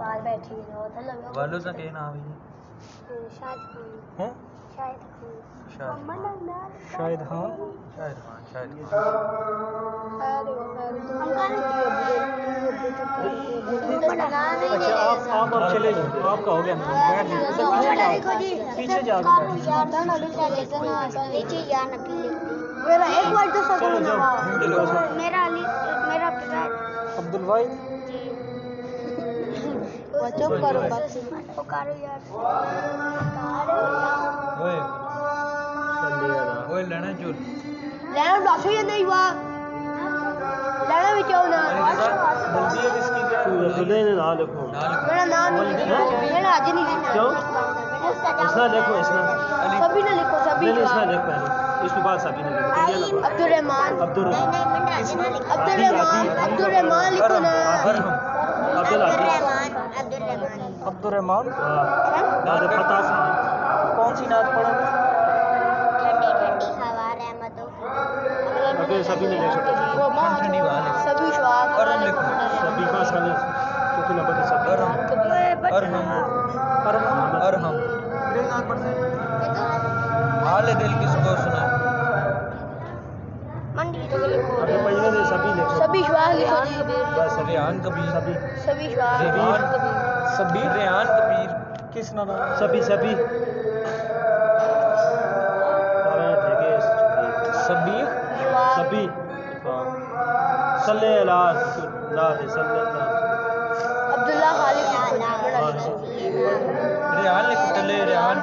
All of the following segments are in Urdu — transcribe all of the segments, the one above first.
باہر بیٹھی تھا لگا والو کا کیا نام ہے شاید ہیں شاید شاید شاید ہاں؟ شاید ہاں شاید اچھا آپ آپ اب چلے جاؤ۔ آپ کا ہو گیا پیچھے جاؤ۔ جا کے میرا ایک بار تو جاؤ۔ میرا علی میرا عبد الواحد چپ کرو۔ پکارو یار۔ اوئے اوئے نہ۔ لکھو۔ اس نے اس نے سبھی نے لکھو سبھی اس نے لکھ پہلے اس کے بعد سبھی نے لکھو۔ عبد الرحمان عبد الرحمان عبد الرحمان عبد الرحمان لکھو نا۔ عبد عبد الرحمان پتہ سے کون سی نعت پڑھو سبھی نے ٹھنڈی والے سبھی لکھو۔ سبھی کا سالے ارحم۔ ارہم حال دل کس کو منڈی تو لکھو اگے پہلے دے سبھی لکھو سبھی شواق لکھو جی بس سبھی ریحان کبیر۔ سبھی ریحان ریحان کبیر۔ کس نام سبھی سبھی سارے ٹھیکے سبیر شواق سبھی صلی اللہ لا صلی اللہ عبداللہ خالد لکھو ریحان لکھو ریحان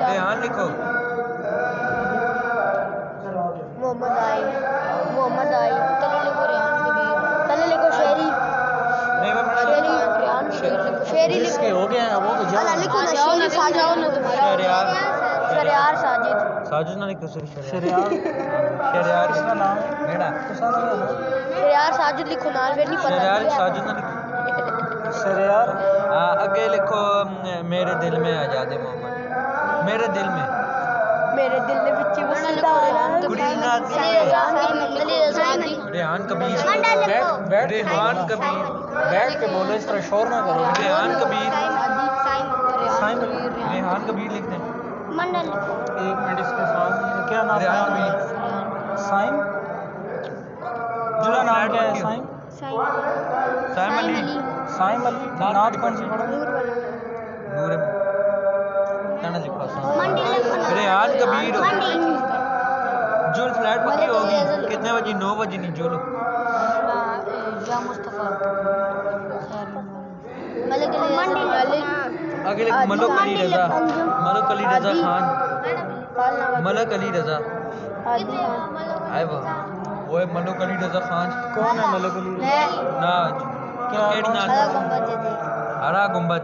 ریحان لکھو۔ محمد آئی محمد آئی تلے لکھو ریحان کبیر تلے لکھو شہری شہری لکھو۔ کے ہو گئے ہیں وہ تو جاؤ۔ اللہ لکھو نا شہری سا جاؤ نا تمہارا۔ شہریار۔ شریار ساجد۔ ساجد نہ لکھو سر شریعہ شہریار؟ کس کا نام؟ ہے میڑا شریار ساجد لکھو نال پھر نہیں شہریار پتہ ساجد نہ لکھو۔ شریار آ، اگے لکھو میرے دل میں آزاد محمد۔ میرے دل میں۔ میرے دل میں بچے وسیلہ ہو ریحان کبیر بیٹھ ریحان کبیر بیٹھ کے بولو اس طرح شور نہ کرو۔ ریحان کبیر ریحان کبیر لکھ دیں۔ ایک منٹ اس کے ساتھ۔ کیا نام ریحان کبیر۔ سائم جڑا نام کیا ہے سائم سائم علی سائم علی نعت کون سی؟ پڑھو نور نور ہے تنہ لکھو سائم ریحان کبیر جو فلیٹ پکی ہوگی کتنے بجے؟ نو بجے نہیں جو یا مصطفیٰ۔ اگلے ملک علی رضا۔ ملک علی رضا خان۔ ملک علی رضا۔ آئے وہ وہ ملک علی رضا خان۔ کون ہے ملک علی نا کیا کیڑی کون نا۔ سی ہرا گنبد۔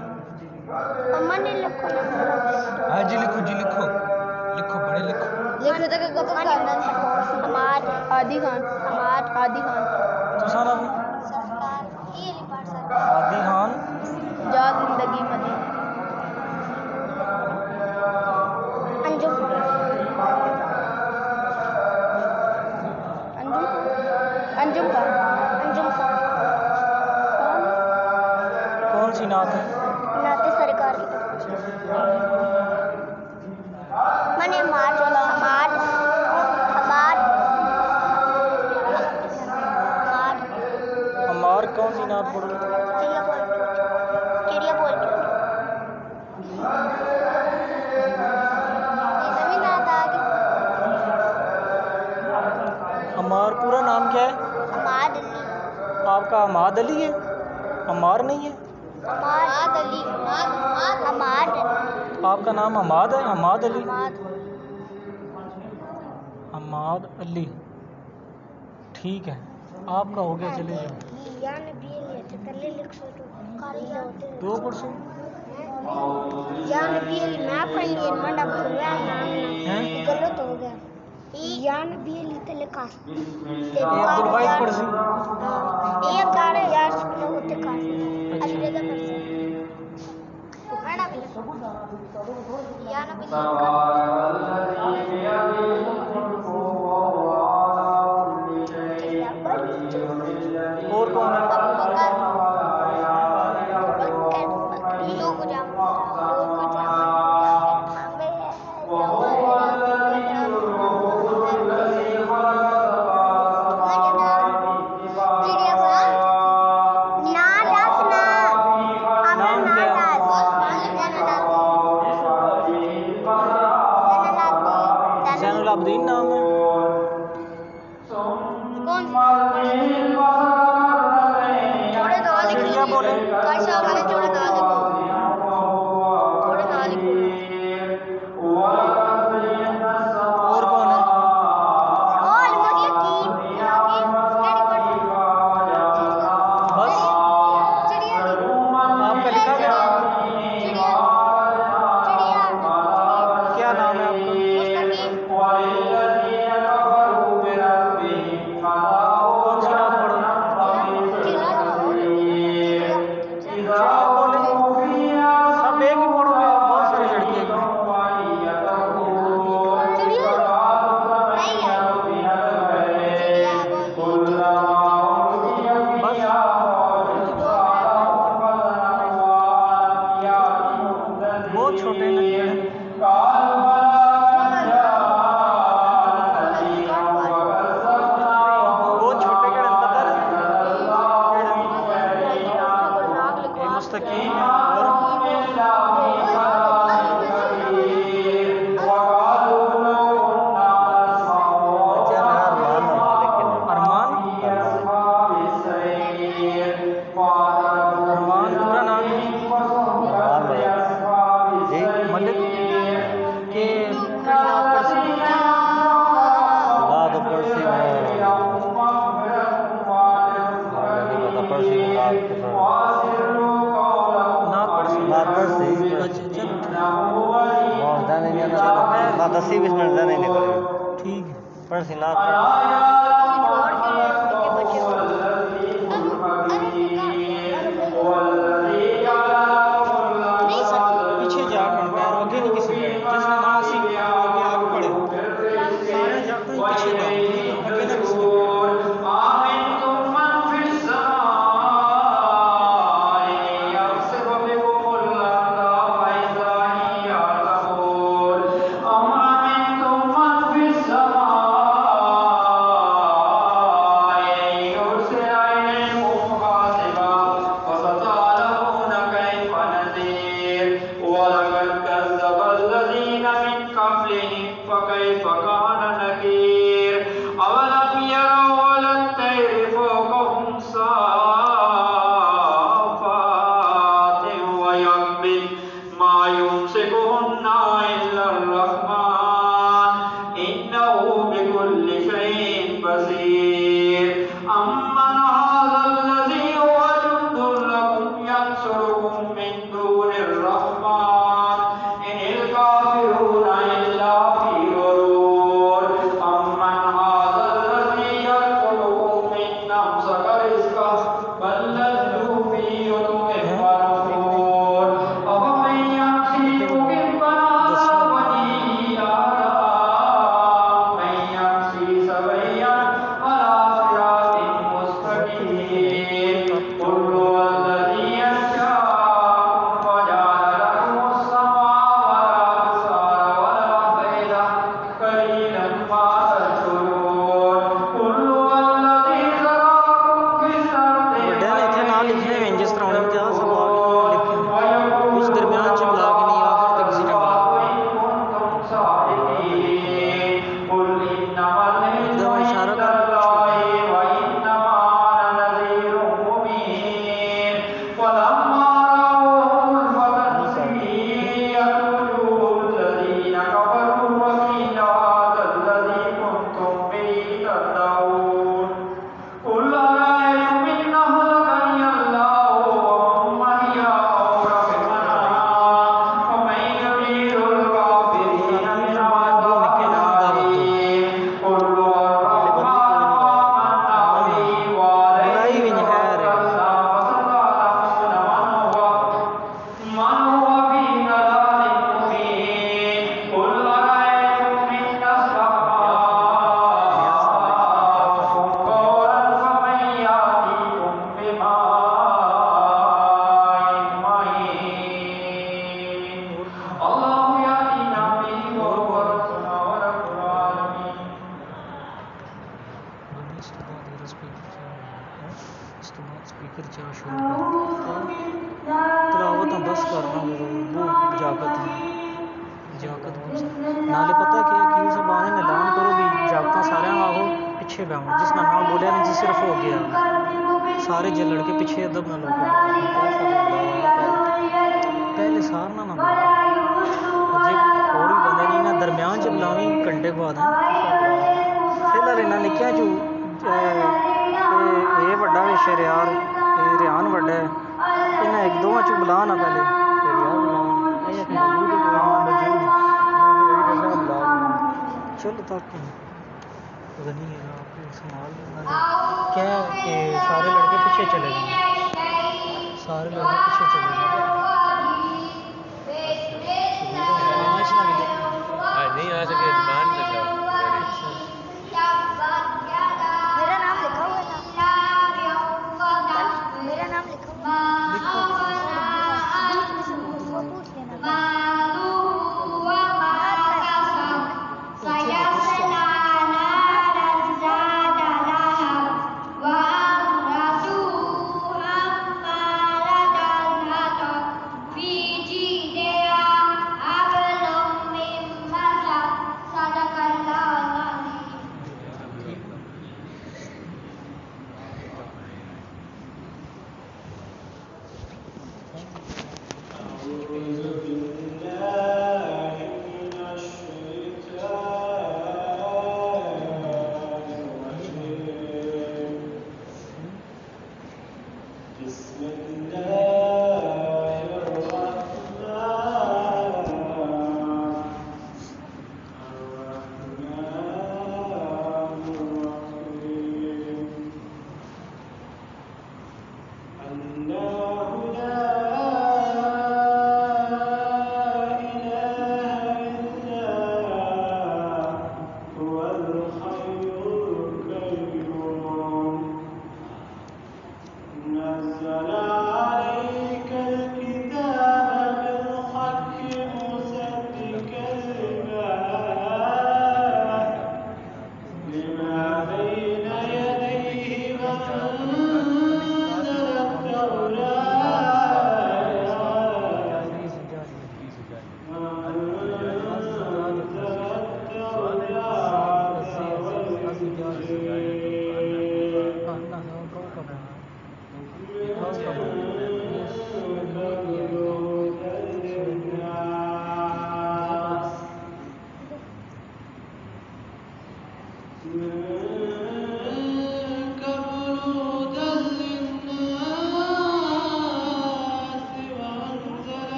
ہاں جی لکھو جی لکھو۔ لکھو بڑے لکھو۔ آدی خان آدی خان۔ تو سانا بھی۔ عادی خان۔ جا زندگی مدی ہمار نہیں ہے؟ آپ کا نام حماد ہے؟ حماد علی؟ حماد علی. ٹھیک ہے آپ کا ہو گیا چلے جاؤ. ہوتے دو پرسوں یا نبی علی میں پڑھیں گے منڈا بھریا ہیں؟ غلط ہو گیا. یا نبی علی تے لکھا۔ یہ عبد الواحد پڑسی ایک گاڑے یا سکولوں ہوتے کار علی رضا پڑسی منڈا بھی یا نبی علی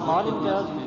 جمال امتیاز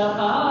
سقا